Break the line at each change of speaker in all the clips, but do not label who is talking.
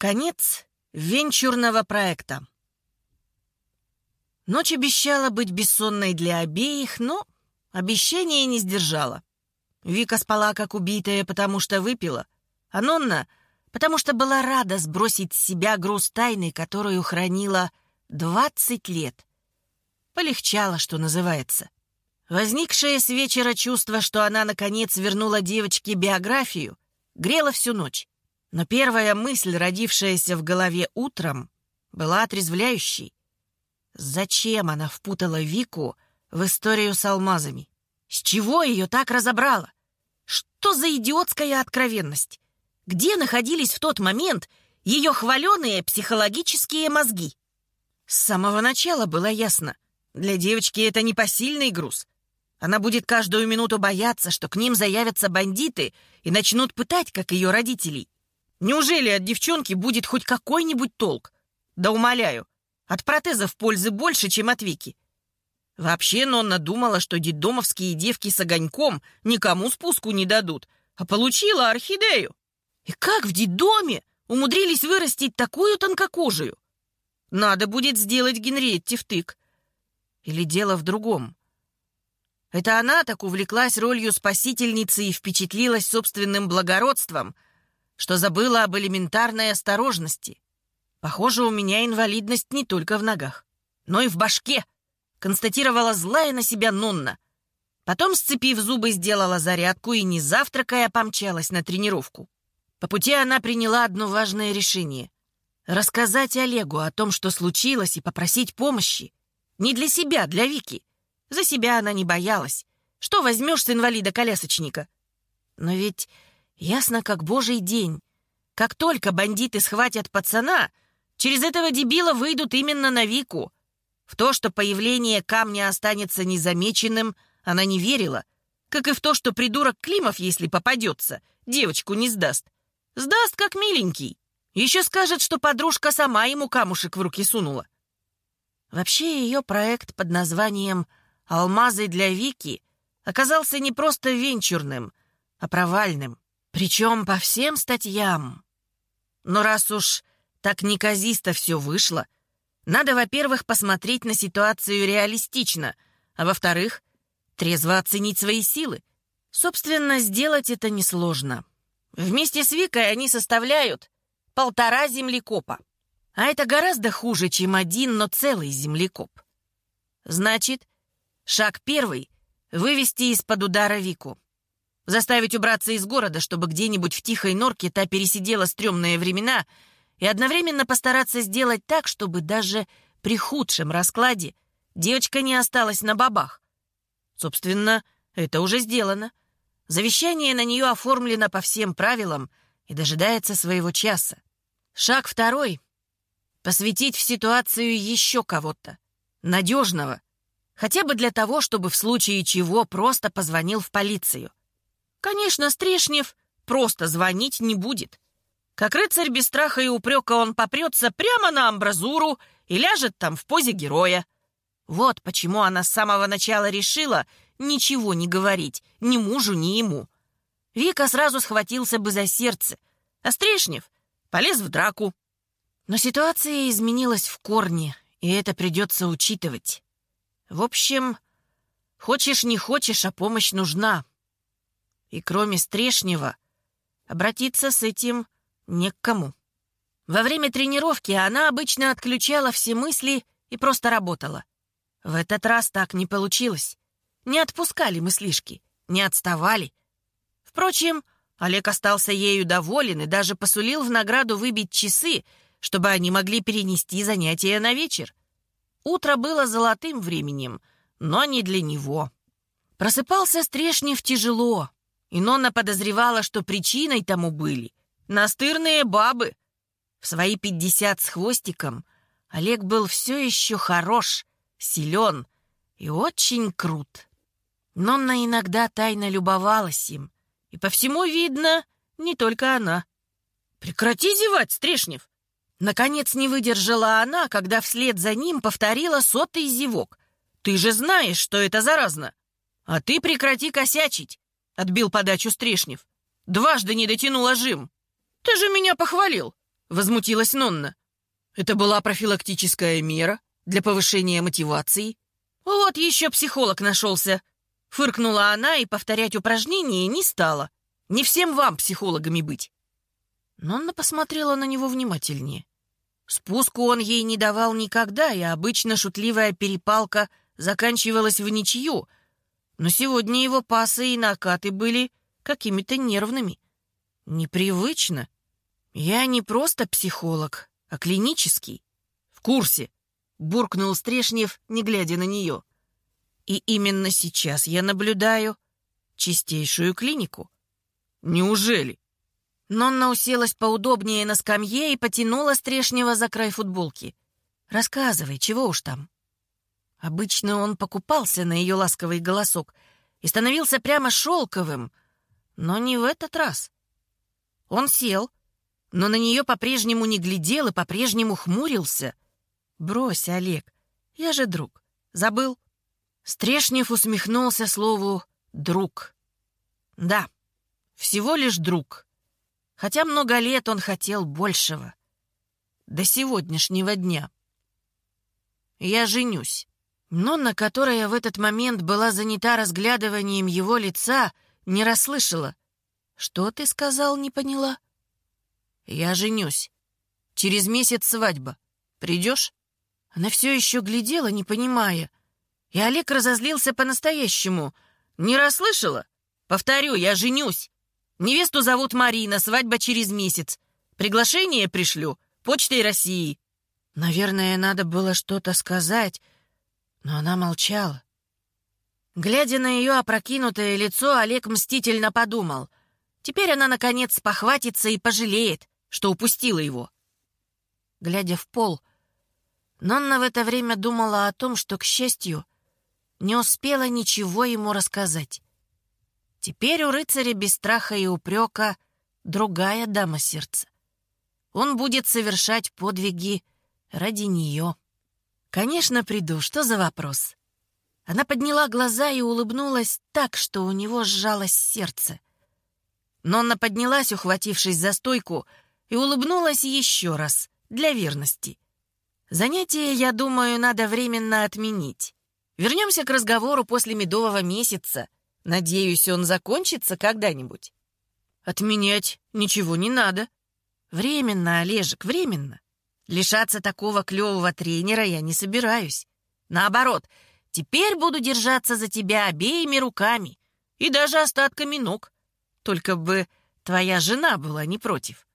Конец венчурного проекта. Ночь обещала быть бессонной для обеих, но обещание не сдержала. Вика спала как убитая, потому что выпила, а Нонна — потому что была рада сбросить с себя груз тайны, которую хранила двадцать лет. Полегчало, что называется. Возникшее с вечера чувство, что она, наконец, вернула девочке биографию, грело всю ночь. Но первая мысль, родившаяся в голове утром, была отрезвляющей. Зачем она впутала Вику в историю с алмазами? С чего ее так разобрала? Что за идиотская откровенность? Где находились в тот момент ее хваленые психологические мозги? С самого начала было ясно. Для девочки это непосильный груз. Она будет каждую минуту бояться, что к ним заявятся бандиты и начнут пытать, как ее родителей. Неужели от девчонки будет хоть какой-нибудь толк? Да умоляю, от протезов пользы больше, чем от Вики. Вообще Нонна думала, что детдомовские девки с огоньком никому спуску не дадут, а получила орхидею. И как в детдоме умудрились вырастить такую тонкокожую? Надо будет сделать Генриетте втык. Или дело в другом? Это она так увлеклась ролью спасительницы и впечатлилась собственным благородством, что забыла об элементарной осторожности. Похоже, у меня инвалидность не только в ногах, но и в башке, констатировала злая на себя Нонна. Потом, сцепив зубы, сделала зарядку и, не завтракая, помчалась на тренировку. По пути она приняла одно важное решение — рассказать Олегу о том, что случилось, и попросить помощи. Не для себя, для Вики. За себя она не боялась. Что возьмешь с инвалида-колясочника? Но ведь ясно как божий день. Как только бандиты схватят пацана, через этого дебила выйдут именно на Вику. В то, что появление камня останется незамеченным, она не верила. Как и в то, что придурок Климов, если попадется, девочку не сдаст. Сдаст, как миленький. Еще скажет, что подружка сама ему камушек в руки сунула. Вообще, ее проект под названием «Алмазы для Вики» оказался не просто венчурным, а провальным. Причем по всем статьям. Но раз уж так неказисто все вышло, надо, во-первых, посмотреть на ситуацию реалистично, а во-вторых, трезво оценить свои силы. Собственно, сделать это несложно. Вместе с Викой они составляют полтора землекопа. А это гораздо хуже, чем один, но целый землекоп. Значит, шаг первый — вывести из-под удара Вику. Заставить убраться из города, чтобы где-нибудь в тихой норке та пересидела стрёмные времена и одновременно постараться сделать так, чтобы даже при худшем раскладе девочка не осталась на бабах. Собственно, это уже сделано. Завещание на нее оформлено по всем правилам и дожидается своего часа. Шаг второй — посвятить в ситуацию еще кого-то, надежного, хотя бы для того, чтобы в случае чего просто позвонил в полицию. Конечно, Стрешнев просто звонить не будет. Как рыцарь без страха и упрека он попрется прямо на амбразуру и ляжет там в позе героя. Вот почему она с самого начала решила ничего не говорить ни мужу, ни ему. Вика сразу схватился бы за сердце, а Стрешнев полез в драку. Но ситуация изменилась в корне, и это придется учитывать. В общем, хочешь не хочешь, а помощь нужна. И кроме Стрешнева, обратиться с этим не к кому. Во время тренировки она обычно отключала все мысли и просто работала. В этот раз так не получилось. Не отпускали мыслишки, не отставали. Впрочем, Олег остался ею доволен и даже посулил в награду выбить часы, чтобы они могли перенести занятия на вечер. Утро было золотым временем, но не для него. Просыпался Стрешнев тяжело, и Нонна подозревала, что причиной тому были настырные бабы. В свои пятьдесят с хвостиком Олег был все еще хорош, силен и очень крут. Нонна иногда тайно любовалась им. И по всему видно, не только она. «Прекрати зевать, Стрешнев!» Наконец не выдержала она, когда вслед за ним повторила сотый зевок. «Ты же знаешь, что это заразно!» «А ты прекрати косячить!» — отбил подачу Стрешнев. «Дважды не дотянула жим!» «Ты же меня похвалил!» возмутилась Нонна. «Это была профилактическая мера для повышения мотивации». «Вот еще психолог нашелся», — фыркнула она и повторять упражнения не стала. «Не всем вам психологами быть». Нонна посмотрела на него внимательнее. Спуску он ей не давал никогда, и обычно шутливая перепалка заканчивалась в ничью, но сегодня его пасы и накаты были какими-то нервными. Непривычно. Я не просто психолог, а клинический. В курсе, буркнул Стрешнев, не глядя на нее. И именно сейчас я наблюдаю чистейшую клинику. Неужели? Нонна уселась поудобнее на скамье и потянула Стрешнева за край футболки. «Рассказывай, чего уж там?» Обычно он покупался на ее ласковый голосок и становился прямо шелковым, но не в этот раз. Он сел, но на нее по-прежнему не глядел и по-прежнему хмурился. «Брось, Олег, я же друг. Забыл?» Стрешнев усмехнулся слову «друг». «Да, всего лишь друг». Хотя много лет он хотел большего. До сегодняшнего дня. Я женюсь. Нонна, которая в этот момент была занята разглядыванием его лица, не расслышала. «Что ты сказал, не поняла?» «Я женюсь. Через месяц свадьба. Придешь?» Она все еще глядела, не понимая. И Олег разозлился по-настоящему. «Не расслышала? Повторю, я женюсь. Невесту зовут Марина, свадьба через месяц. Приглашение пришлю. Почтой России». Наверное, надо было что-то сказать, но она молчала. Глядя на ее опрокинутое лицо, Олег мстительно подумал. Теперь она, наконец, похватится и пожалеет, что упустила его. Глядя в пол, Нонна в это время думала о том, что, к счастью, не успела ничего ему рассказать. Теперь у рыцаря без страха и упрека другая дама сердца. Он будет совершать подвиги ради нее. «Конечно, приду. Что за вопрос?» Она подняла глаза и улыбнулась так, что у него сжалось сердце. Нонна поднялась, ухватившись за стойку, и улыбнулась еще раз, для верности. «Занятие, я думаю, надо временно отменить. Вернемся к разговору после медового месяца. Надеюсь, он закончится когда-нибудь». «Отменять ничего не надо». «Временно, Олежек, временно. Лишаться такого клевого тренера я не собираюсь. Наоборот, теперь буду держаться за тебя обеими руками и даже остатками ног. Только бы твоя жена была не против.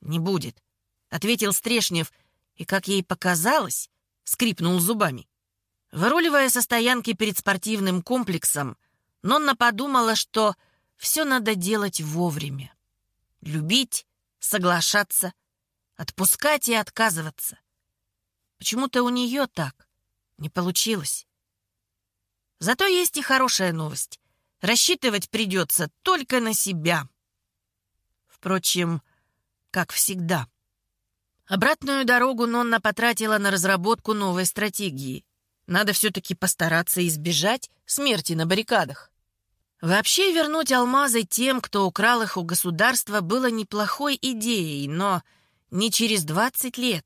Не будет, ответил Стрешнев, и, как ей показалось, скрипнул зубами. Выруливая со стоянки перед спортивным комплексом, Нонна подумала, что все надо делать вовремя. Любить, соглашаться, Отпускать и отказываться. Почему-то у нее так не получилось. Зато есть и хорошая новость. Рассчитывать придется только на себя. Впрочем, как всегда. Обратную дорогу Нонна потратила на разработку новой стратегии. Надо все-таки постараться избежать смерти на баррикадах. Вообще вернуть алмазы тем, кто украл их у государства, было неплохой идеей, но не через двадцать лет.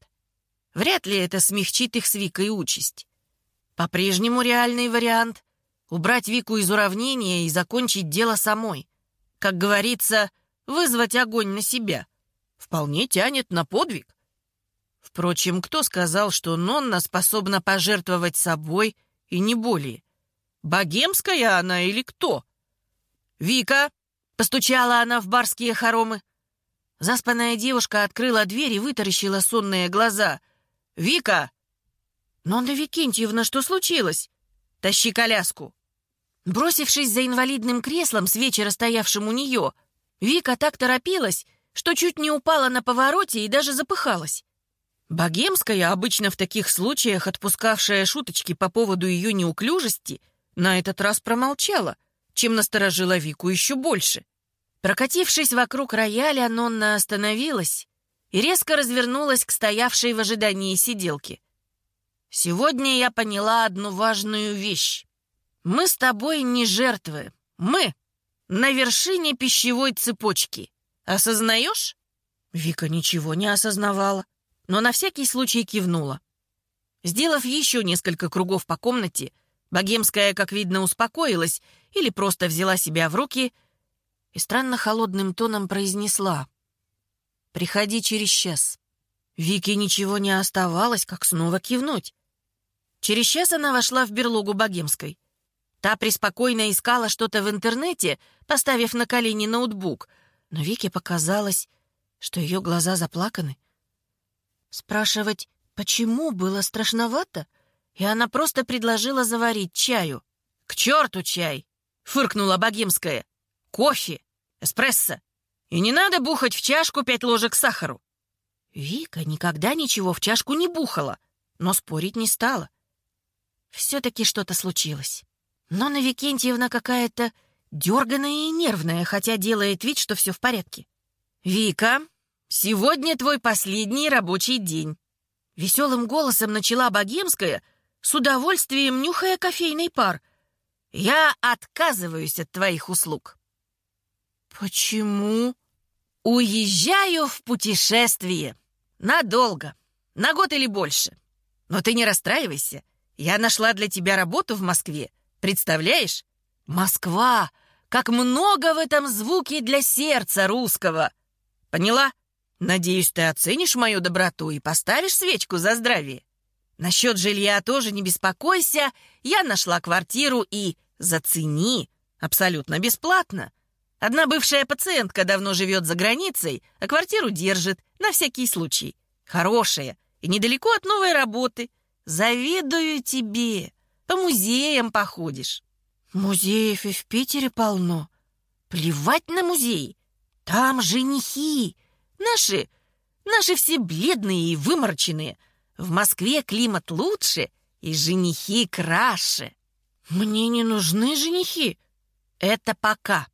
Вряд ли это смягчит их с Викой участь. По-прежнему реальный вариант — убрать Вику из уравнения и закончить дело самой. Как говорится, вызвать огонь на себя. Вполне тянет на подвиг. Впрочем, кто сказал, что Нонна способна пожертвовать собой и не более? Богемская она или кто? «Вика!» — постучала она в барские хоромы. Заспанная девушка открыла дверь и вытаращила сонные глаза. «Вика!» «Нонна Викентьевна, что случилось?» «Тащи коляску!» Бросившись за инвалидным креслом с вечера стоявшим у нее, Вика так торопилась, что чуть не упала на повороте и даже запыхалась. Богемская, обычно в таких случаях отпускавшая шуточки по поводу ее неуклюжести, на этот раз промолчала, чем насторожила Вику еще больше. Прокатившись вокруг рояля, Нонна остановилась и резко развернулась к стоявшей в ожидании сиделке. «Сегодня я поняла одну важную вещь. Мы с тобой не жертвы. Мы на вершине пищевой цепочки. Осознаешь?» Вика ничего не осознавала, но на всякий случай кивнула. Сделав еще несколько кругов по комнате, Богемская, как видно, успокоилась или просто взяла себя в руки и странно холодным тоном произнесла «Приходи через час». Вике ничего не оставалось, как снова кивнуть. Через час она вошла в берлогу Богемской. Та преспокойно искала что-то в интернете, поставив на колени ноутбук, но Вике показалось, что ее глаза заплаканы. Спрашивать, почему, было страшновато, и она просто предложила заварить чаю. «К черту чай!» — фыркнула богемская. «Кофе! Эспрессо! И не надо бухать в чашку пять ложек сахару!» Вика никогда ничего в чашку не бухала, но спорить не стала. Все-таки что-то случилось. Но на Викентьевна какая-то дерганая и нервная, хотя делает вид, что все в порядке. «Вика, сегодня твой последний рабочий день». Веселым голосом начала Богемская, с удовольствием нюхая кофейный пар. «Я отказываюсь от твоих услуг». «Почему?» «Уезжаю в путешествие. Надолго. На год или больше. Но ты не расстраивайся. Я нашла для тебя работу в Москве. Представляешь? Москва! Как много в этом звуке для сердца русского! Поняла? Надеюсь, ты оценишь мою доброту и поставишь свечку за здравие. Насчет жилья тоже не беспокойся. Я нашла квартиру и зацени. Абсолютно бесплатно. Одна бывшая пациентка давно живет за границей, а квартиру держит, на всякий случай. Хорошая и недалеко от новой работы. Завидую тебе. По музеям походишь. Музеев и в Питере полно. Плевать на музеи. Там женихи. Наши, наши все бледные и вымороченные. В Москве климат лучше, и женихи краше. Мне не нужны женихи. Это пока.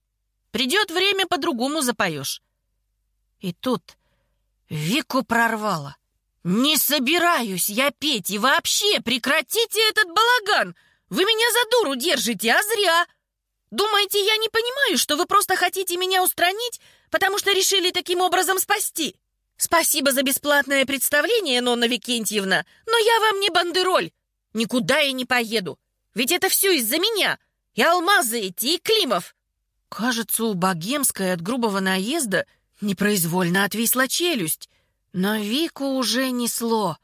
Придет время, по-другому запоешь. И тут Вику прорвало. «Не собираюсь я петь, и вообще прекратите этот балаган! Вы меня за дуру держите, а зря! Думаете, я не понимаю, что вы просто хотите меня устранить, потому что решили таким образом спасти. Спасибо за бесплатное представление, Нонна Викентьевна, но я вам не бандероль. Никуда я не поеду. Ведь это все из-за меня. И алмазы эти, и Климов. Кажется, у Богемской от грубого наезда непроизвольно отвисла челюсть. Но Вику уже несло.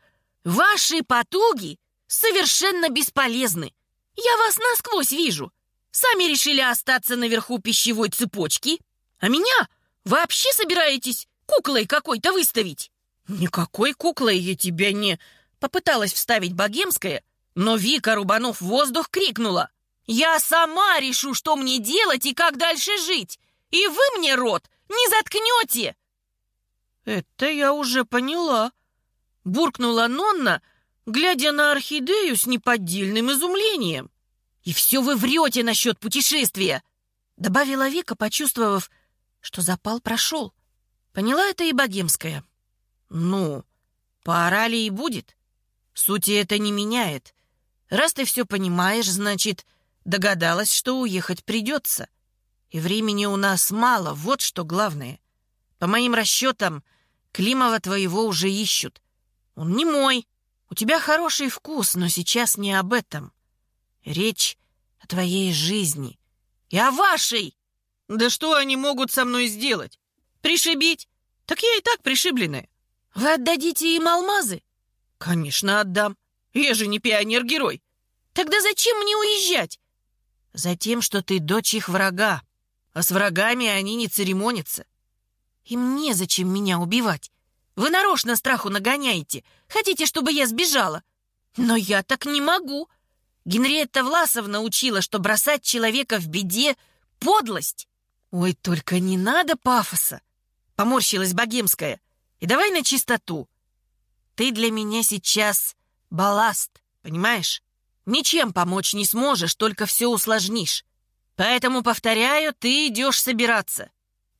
Ваши потуги совершенно бесполезны. Я вас насквозь вижу. Сами решили остаться наверху пищевой цепочки, а меня Вообще собираетесь куклой какой-то выставить?» «Никакой куклой я тебя не...» Попыталась вставить богемская, но Вика, рубанув воздух, крикнула. «Я сама решу, что мне делать и как дальше жить, и вы мне рот не заткнете!» «Это я уже поняла», — буркнула Нонна, глядя на орхидею с неподдельным изумлением. «И все вы врете насчет путешествия», — добавила Вика, почувствовав, что запал прошел. Поняла это и богемская. Ну, поорали и будет. Сути это не меняет. Раз ты все понимаешь, значит, догадалась, что уехать придется. И времени у нас мало, вот что главное. По моим расчетам, Климова твоего уже ищут. Он не мой. У тебя хороший вкус, но сейчас не об этом. Речь о твоей жизни. И о вашей! Да что они могут со мной сделать? Пришибить? Так я и так пришибленная. Вы отдадите им алмазы? Конечно, отдам. Я же не пионер-герой. Тогда зачем мне уезжать? Затем, что ты дочь их врага. А с врагами они не церемонятся. Им незачем меня убивать. Вы нарочно страху нагоняете. Хотите, чтобы я сбежала. Но я так не могу. Генриетта Власовна учила, что бросать человека в беде — подлость. «Ой, только не надо пафоса!» — поморщилась богемская. «И давай на чистоту. Ты для меня сейчас балласт, понимаешь? Ничем помочь не сможешь, только все усложнишь. Поэтому, повторяю, ты идешь собираться.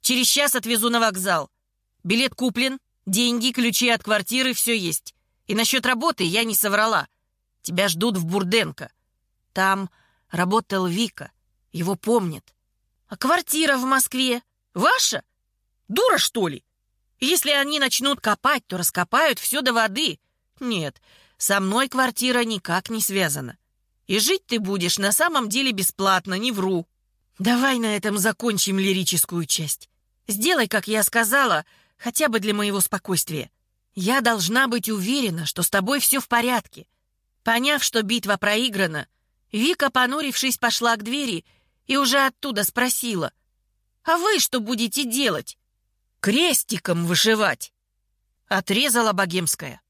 Через час отвезу на вокзал. Билет куплен, деньги, ключи от квартиры, все есть. И насчет работы я не соврала. Тебя ждут в Бурденко. Там работал Вика, его помнят. А квартира в Москве ваша? Дура, что ли? Если они начнут копать, то раскопают все до воды. Нет, со мной квартира никак не связана. И жить ты будешь на самом деле бесплатно, не вру. Давай на этом закончим лирическую часть. Сделай, как я сказала, хотя бы для моего спокойствия. Я должна быть уверена, что с тобой все в порядке. Поняв, что битва проиграна, Вика, понурившись, пошла к двери и уже оттуда спросила. «А вы что будете делать?» «Крестиком вышивать!» Отрезала Богемская.